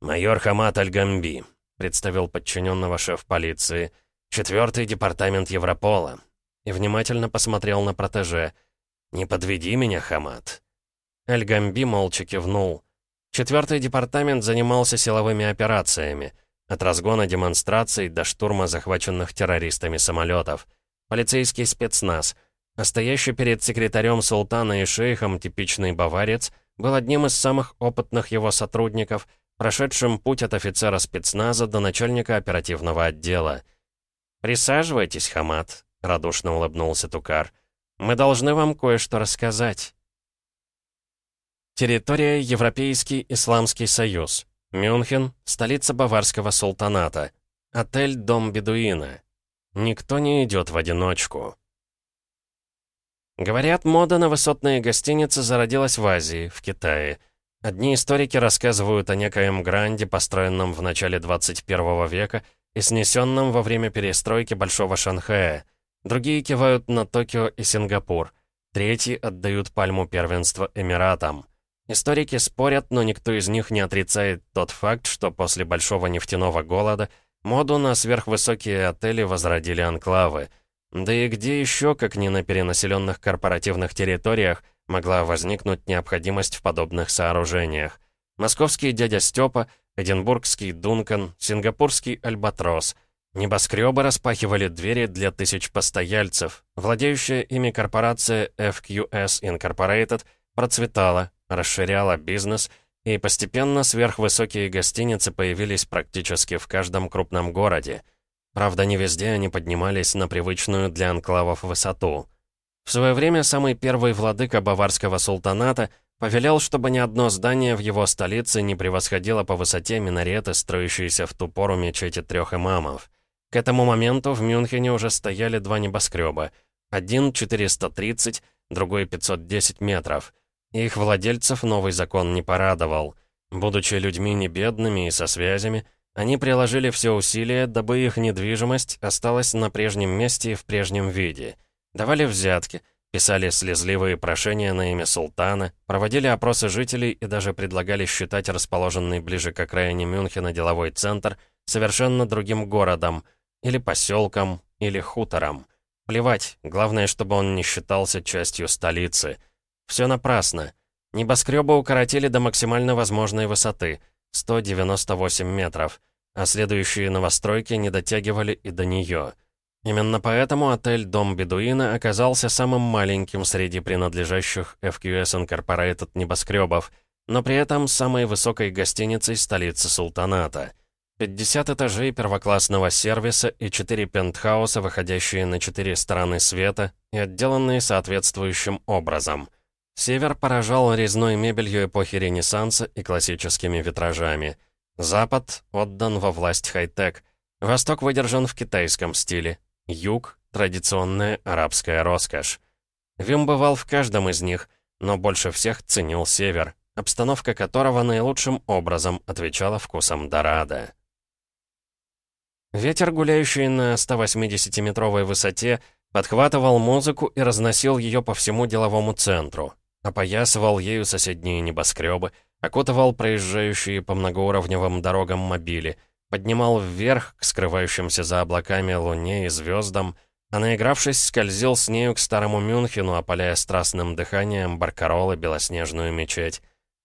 «Майор Хамат Аль-Гамби», — представил подчиненного шеф полиции, «четвертый департамент Европола», и внимательно посмотрел на протеже. «Не подведи меня, Хамат». Аль-Гамби молча кивнул. Четвертый департамент занимался силовыми операциями, от разгона демонстраций до штурма захваченных террористами самолетов. Полицейский спецназ — а стоящий перед секретарем султана и шейхом типичный баварец был одним из самых опытных его сотрудников, прошедшим путь от офицера спецназа до начальника оперативного отдела. «Присаживайтесь, Хамат», — радушно улыбнулся Тукар. «Мы должны вам кое-что рассказать». Территория Европейский Исламский Союз. Мюнхен, столица Баварского султаната. Отель «Дом Бедуина». Никто не идет в одиночку. Говорят, мода на высотные гостиницы зародилась в Азии, в Китае. Одни историки рассказывают о некоем гранде, построенном в начале 21 века и снесенном во время перестройки Большого Шанхая. Другие кивают на Токио и Сингапур. Третьи отдают пальму первенства Эмиратам. Историки спорят, но никто из них не отрицает тот факт, что после Большого нефтяного голода моду на сверхвысокие отели возродили анклавы – да и где еще, как не на перенаселенных корпоративных территориях, могла возникнуть необходимость в подобных сооружениях? Московский дядя Степа, Эдинбургский Дункан, сингапурский Альбатрос. Небоскребы распахивали двери для тысяч постояльцев. Владеющая ими корпорация FQS Incorporated процветала, расширяла бизнес, и постепенно сверхвысокие гостиницы появились практически в каждом крупном городе – Правда, не везде они поднимались на привычную для анклавов высоту. В свое время самый первый владыка баварского султаната повелел, чтобы ни одно здание в его столице не превосходило по высоте минареты, строящиеся в ту пору мечети трех имамов. К этому моменту в Мюнхене уже стояли два небоскреба. Один 430, другой 510 метров. Их владельцев новый закон не порадовал. Будучи людьми не бедными и со связями, они приложили все усилия, дабы их недвижимость осталась на прежнем месте и в прежнем виде. Давали взятки, писали слезливые прошения на имя султана, проводили опросы жителей и даже предлагали считать расположенный ближе к окраине Мюнхена деловой центр совершенно другим городом, или поселком, или хутором. Плевать, главное, чтобы он не считался частью столицы. Все напрасно. Небоскребы укоротили до максимально возможной высоты — 198 метров — а следующие новостройки не дотягивали и до нее. Именно поэтому отель «Дом Бедуина» оказался самым маленьким среди принадлежащих FQS Incorporated небоскребов, но при этом самой высокой гостиницей столицы султаната. 50 этажей первоклассного сервиса и 4 пентхауса, выходящие на 4 стороны света и отделанные соответствующим образом. Север поражал резной мебелью эпохи Ренессанса и классическими витражами. Запад отдан во власть хай-тек. Восток выдержан в китайском стиле. Юг — традиционная арабская роскошь. Вим бывал в каждом из них, но больше всех ценил север, обстановка которого наилучшим образом отвечала вкусам Дорадо. Ветер, гуляющий на 180-метровой высоте, подхватывал музыку и разносил ее по всему деловому центру опоясывал ею соседние небоскребы, окутывал проезжающие по многоуровневым дорогам мобили, поднимал вверх к скрывающимся за облаками луне и звездам, а наигравшись, скользил с нею к старому Мюнхену, опаляя страстным дыханием баркаролы белоснежную мечеть.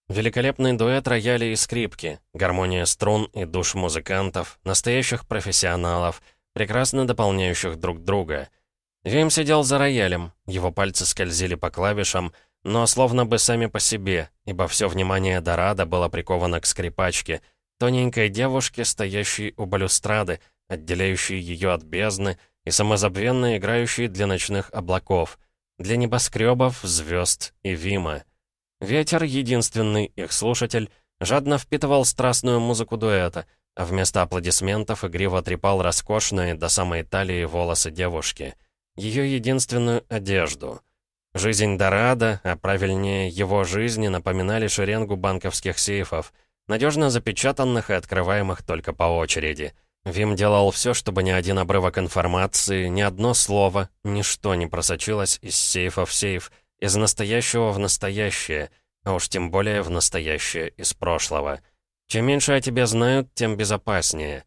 Великолепный дуэт рояли и скрипки, гармония струн и душ музыкантов, настоящих профессионалов, прекрасно дополняющих друг друга. Вим сидел за роялем, его пальцы скользили по клавишам, но словно бы сами по себе, ибо все внимание Дорадо было приковано к скрипачке, тоненькой девушке, стоящей у балюстрады, отделяющей ее от бездны и самозабвенно играющей для ночных облаков, для небоскребов, звезд и Вима. Ветер, единственный их слушатель, жадно впитывал страстную музыку дуэта, а вместо аплодисментов игриво трепал роскошные до самой талии волосы девушки, ее единственную одежду — Жизнь Дорадо, а правильнее его жизни, напоминали шеренгу банковских сейфов, надежно запечатанных и открываемых только по очереди. Вим делал все, чтобы ни один обрывок информации, ни одно слово, ничто не просочилось из сейфа в сейф, из настоящего в настоящее, а уж тем более в настоящее из прошлого. Чем меньше о тебе знают, тем безопаснее.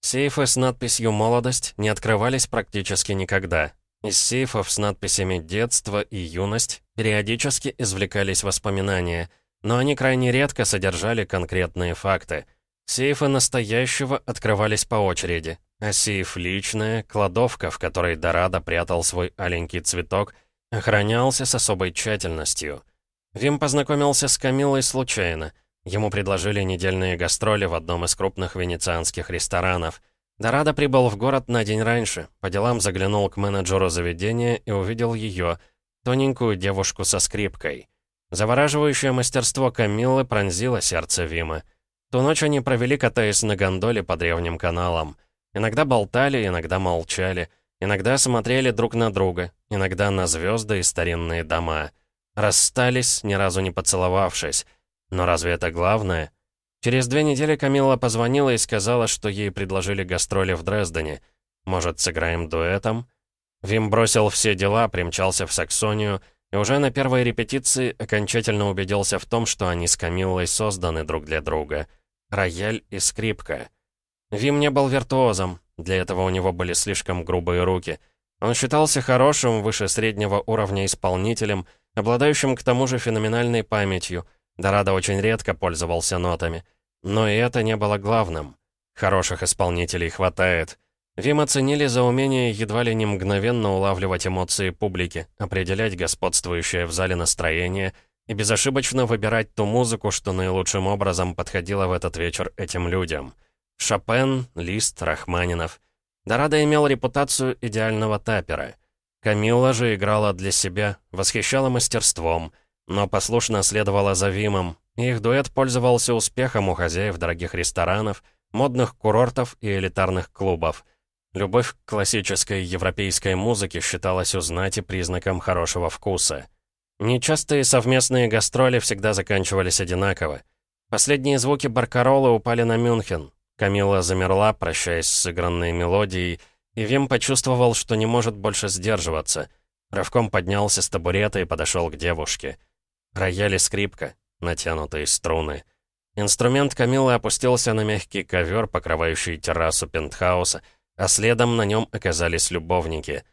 Сейфы с надписью «Молодость» не открывались практически никогда, из сейфов с надписями «Детство» и «Юность» периодически извлекались воспоминания, но они крайне редко содержали конкретные факты. Сейфы настоящего открывались по очереди, а сейф личная, кладовка, в которой Дорадо прятал свой аленький цветок, охранялся с особой тщательностью. Вим познакомился с Камилой случайно. Ему предложили недельные гастроли в одном из крупных венецианских ресторанов — Дорадо прибыл в город на день раньше, по делам заглянул к менеджеру заведения и увидел ее, тоненькую девушку со скрипкой. Завораживающее мастерство Камиллы пронзило сердце Вима. Ту ночь они провели, катаясь на гондоле по древним каналам. Иногда болтали, иногда молчали, иногда смотрели друг на друга, иногда на звезды и старинные дома. Расстались, ни разу не поцеловавшись. Но разве это главное? Через две недели Камилла позвонила и сказала, что ей предложили гастроли в Дрездене. Может, сыграем дуэтом? Вим бросил все дела, примчался в Саксонию и уже на первой репетиции окончательно убедился в том, что они с Камиллой созданы друг для друга. Рояль и скрипка. Вим не был виртуозом, для этого у него были слишком грубые руки. Он считался хорошим, выше среднего уровня исполнителем, обладающим к тому же феноменальной памятью. Дорадо очень редко пользовался нотами. Но и это не было главным. Хороших исполнителей хватает. Вим оценили за умение едва ли не мгновенно улавливать эмоции публики, определять господствующее в зале настроение и безошибочно выбирать ту музыку, что наилучшим образом подходила в этот вечер этим людям. Шопен, Лист, Рахманинов. Дорадо имел репутацию идеального тапера. Камилла же играла для себя, восхищала мастерством, но послушно следовала за Вимом, их дуэт пользовался успехом у хозяев дорогих ресторанов, модных курортов и элитарных клубов. Любовь к классической европейской музыке считалась у знати признаком хорошего вкуса. Нечастые совместные гастроли всегда заканчивались одинаково. Последние звуки баркаролы упали на Мюнхен. Камила замерла, прощаясь с сыгранной мелодией, и Вим почувствовал, что не может больше сдерживаться. Рывком поднялся с табурета и подошел к девушке. Рояль и скрипка натянутые струны. Инструмент Камилы опустился на мягкий ковер, покрывающий террасу пентхауса, а следом на нем оказались любовники.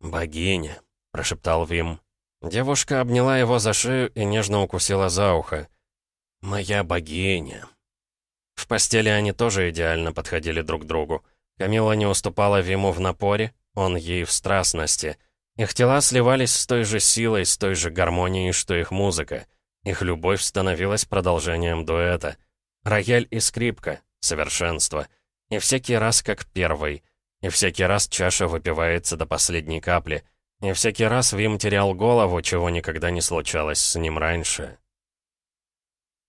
«Богиня», — прошептал Вим. Девушка обняла его за шею и нежно укусила за ухо. «Моя богиня». В постели они тоже идеально подходили друг другу. Камила не уступала Виму в напоре, он ей в страстности. Их тела сливались с той же силой, с той же гармонией, что их музыка. Их любовь становилась продолжением дуэта. Рояль и скрипка — совершенство. И всякий раз как первый. И всякий раз чаша выпивается до последней капли. И всякий раз Вим терял голову, чего никогда не случалось с ним раньше.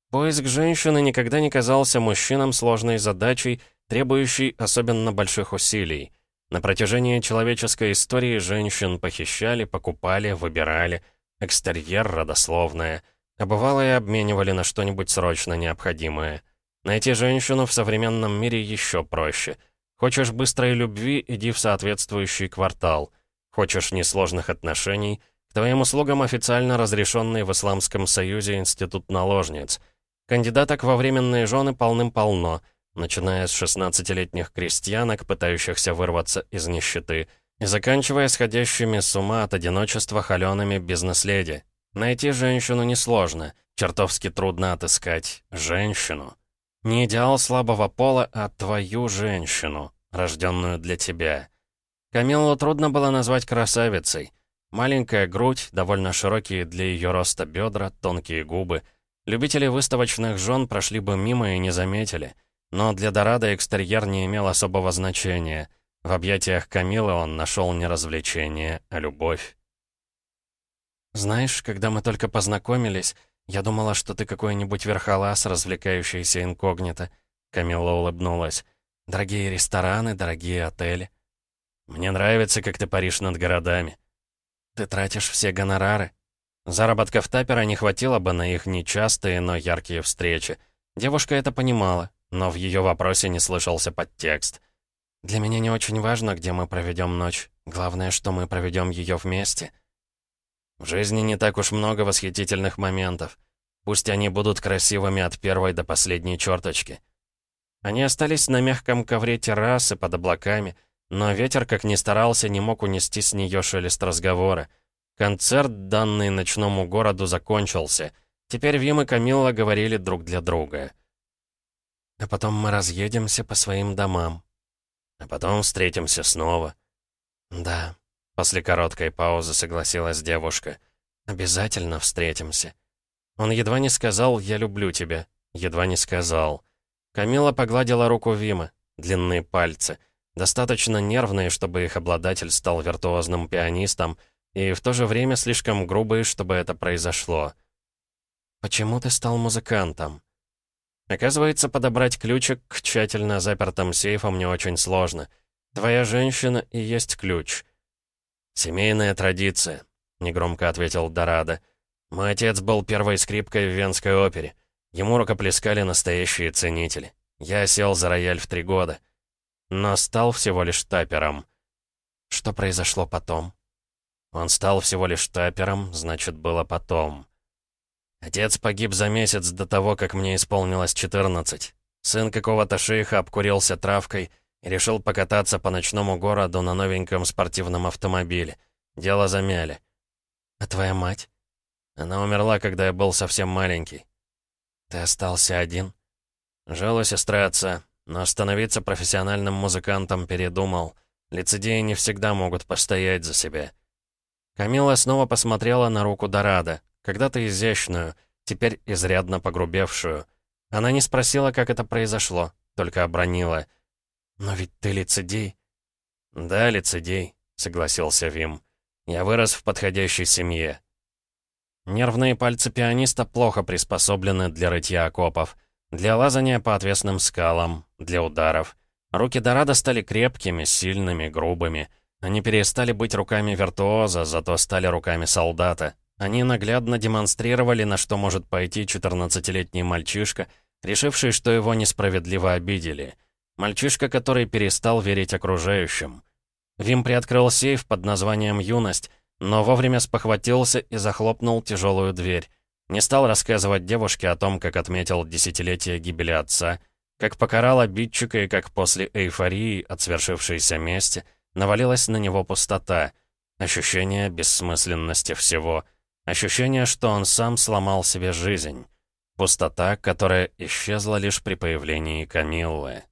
Поиск женщины никогда не казался мужчинам сложной задачей, требующей особенно больших усилий. На протяжении человеческой истории женщин похищали, покупали, выбирали. Экстерьер родословное. А бывало и обменивали на что-нибудь срочно необходимое. Найти женщину в современном мире еще проще. Хочешь быстрой любви, иди в соответствующий квартал. Хочешь несложных отношений, к твоим услугам официально разрешенный в Исламском Союзе институт наложниц. Кандидаток во временные жены полным-полно, начиная с 16-летних крестьянок, пытающихся вырваться из нищеты, и заканчивая сходящими с ума от одиночества холеными бизнес-леди. Найти женщину несложно, чертовски трудно отыскать женщину. Не идеал слабого пола, а твою женщину, рожденную для тебя. Камилу трудно было назвать красавицей. Маленькая грудь, довольно широкие для ее роста бедра, тонкие губы. Любители выставочных жен прошли бы мимо и не заметили. Но для Дорадо экстерьер не имел особого значения. В объятиях Камилы он нашел не развлечение, а любовь. «Знаешь, когда мы только познакомились, я думала, что ты какой-нибудь верхолаз, развлекающийся инкогнито». Камила улыбнулась. «Дорогие рестораны, дорогие отели». «Мне нравится, как ты паришь над городами». «Ты тратишь все гонорары». Заработков Тапера не хватило бы на их нечастые, но яркие встречи. Девушка это понимала, но в ее вопросе не слышался подтекст. «Для меня не очень важно, где мы проведем ночь. Главное, что мы проведем ее вместе». В жизни не так уж много восхитительных моментов. Пусть они будут красивыми от первой до последней черточки. Они остались на мягком ковре террасы под облаками, но ветер, как ни старался, не мог унести с нее шелест разговора. Концерт, данный ночному городу, закончился. Теперь Вим и Камилла говорили друг для друга. «А потом мы разъедемся по своим домам». «А потом встретимся снова». «Да», После короткой паузы согласилась девушка. «Обязательно встретимся». Он едва не сказал «я люблю тебя». Едва не сказал. Камила погладила руку Вима. Длинные пальцы. Достаточно нервные, чтобы их обладатель стал виртуозным пианистом, и в то же время слишком грубые, чтобы это произошло. «Почему ты стал музыкантом?» Оказывается, подобрать ключик к тщательно запертым сейфам не очень сложно. Твоя женщина и есть ключ. «Семейная традиция», — негромко ответил Дорадо. «Мой отец был первой скрипкой в Венской опере. Ему рукоплескали настоящие ценители. Я сел за рояль в три года. Но стал всего лишь тапером». «Что произошло потом?» «Он стал всего лишь тапером, значит, было потом». Отец погиб за месяц до того, как мне исполнилось 14. Сын какого-то шейха обкурился травкой — решил покататься по ночному городу на новеньком спортивном автомобиле. Дело замяли. «А твоя мать?» Она умерла, когда я был совсем маленький. «Ты остался один?» Жил у сестры отца, но становиться профессиональным музыкантом передумал. Лицедеи не всегда могут постоять за себя. Камила снова посмотрела на руку Дорадо, когда-то изящную, теперь изрядно погрубевшую. Она не спросила, как это произошло, только обронила — «Но ведь ты лицедей». «Да, лицедей», — согласился Вим. «Я вырос в подходящей семье». Нервные пальцы пианиста плохо приспособлены для рытья окопов, для лазания по отвесным скалам, для ударов. Руки Дорадо стали крепкими, сильными, грубыми. Они перестали быть руками виртуоза, зато стали руками солдата. Они наглядно демонстрировали, на что может пойти 14-летний мальчишка, решивший, что его несправедливо обидели — Мальчишка, который перестал верить окружающим. Вим приоткрыл сейф под названием «Юность», но вовремя спохватился и захлопнул тяжелую дверь. Не стал рассказывать девушке о том, как отметил десятилетие гибели отца, как покарал обидчика и как после эйфории от свершившейся мести навалилась на него пустота, ощущение бессмысленности всего, ощущение, что он сам сломал себе жизнь. Пустота, которая исчезла лишь при появлении Камиллы.